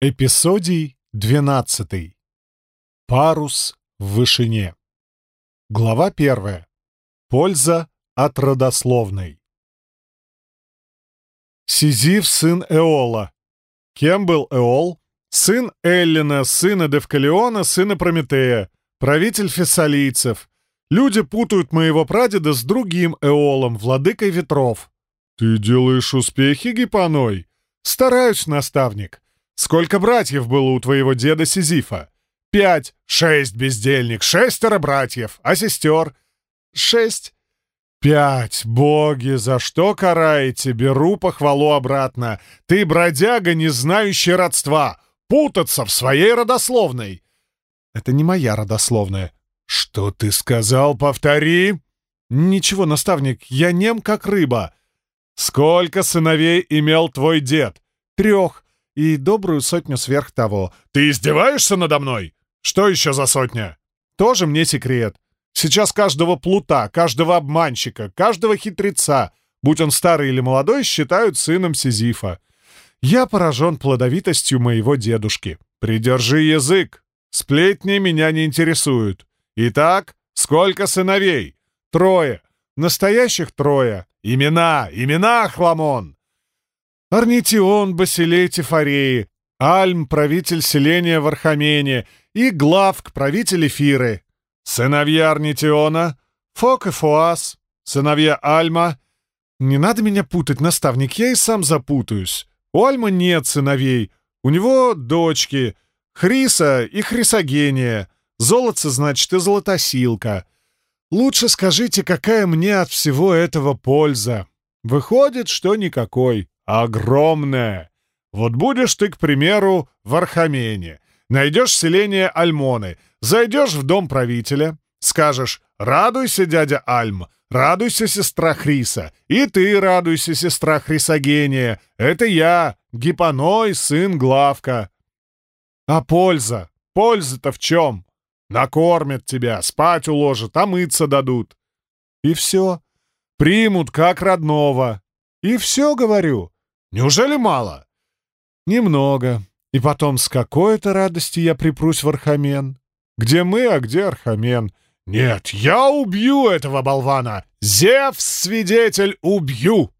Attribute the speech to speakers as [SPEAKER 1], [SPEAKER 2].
[SPEAKER 1] Эпизодий 12. Парус в вышине. Глава 1. Польза от родословной. Сизиф, сын Эола. Кем был Эол? Сын Эллина, сына Девкалиона, сына Прометея, правитель фессалийцев. Люди путают моего прадеда с другим Эолом, владыкой ветров. Ты делаешь успехи, Гипаной? Стараюсь, наставник. Сколько братьев было у твоего деда Сизифа? Пять. Шесть, бездельник. Шестеро братьев. А сестер? Шесть. Пять. Боги, за что караете? Беру похвалу обратно. Ты, бродяга, не знающий родства. Путаться в своей родословной. Это не моя родословная. Что ты сказал? Повтори. Ничего, наставник, я нем как рыба. Сколько сыновей имел твой дед? Трех и добрую сотню сверх того. «Ты издеваешься надо мной? Что еще за сотня?» «Тоже мне секрет. Сейчас каждого плута, каждого обманщика, каждого хитреца, будь он старый или молодой, считают сыном Сизифа. Я поражен плодовитостью моего дедушки. Придержи язык. Сплетни меня не интересуют. Итак, сколько сыновей? Трое. Настоящих трое. Имена, имена, Хламон. Арнитион, Басилей Тифареи, Альм, правитель селения в Архамене, и Главк, правитель Эфиры. Сыновья Арнитиона, Фок и Фуас, сыновья Альма. Не надо меня путать, наставник, я и сам запутаюсь. У Альма нет сыновей, у него дочки, Хриса и Хрисогения. Золотце, значит, и Золотосилка. Лучше скажите, какая мне от всего этого польза? Выходит, что никакой огромное. Вот будешь ты, к примеру, в Архамене, найдешь селение Альмоны, зайдешь в дом правителя, скажешь «Радуйся, дядя Альм», «Радуйся, сестра Хриса», и ты радуйся, сестра Хрисогения, это я, Гипоной, сын Главка. А польза? Польза-то в чем? Накормят тебя, спать уложат, помыться дадут. И все. Примут как родного. И все, говорю. Неужели мало?» «Немного. И потом с какой это радости я припрусь в Орхомен. Где мы, а где Орхомен? Нет, я убью этого болвана! Зевс, свидетель, убью!»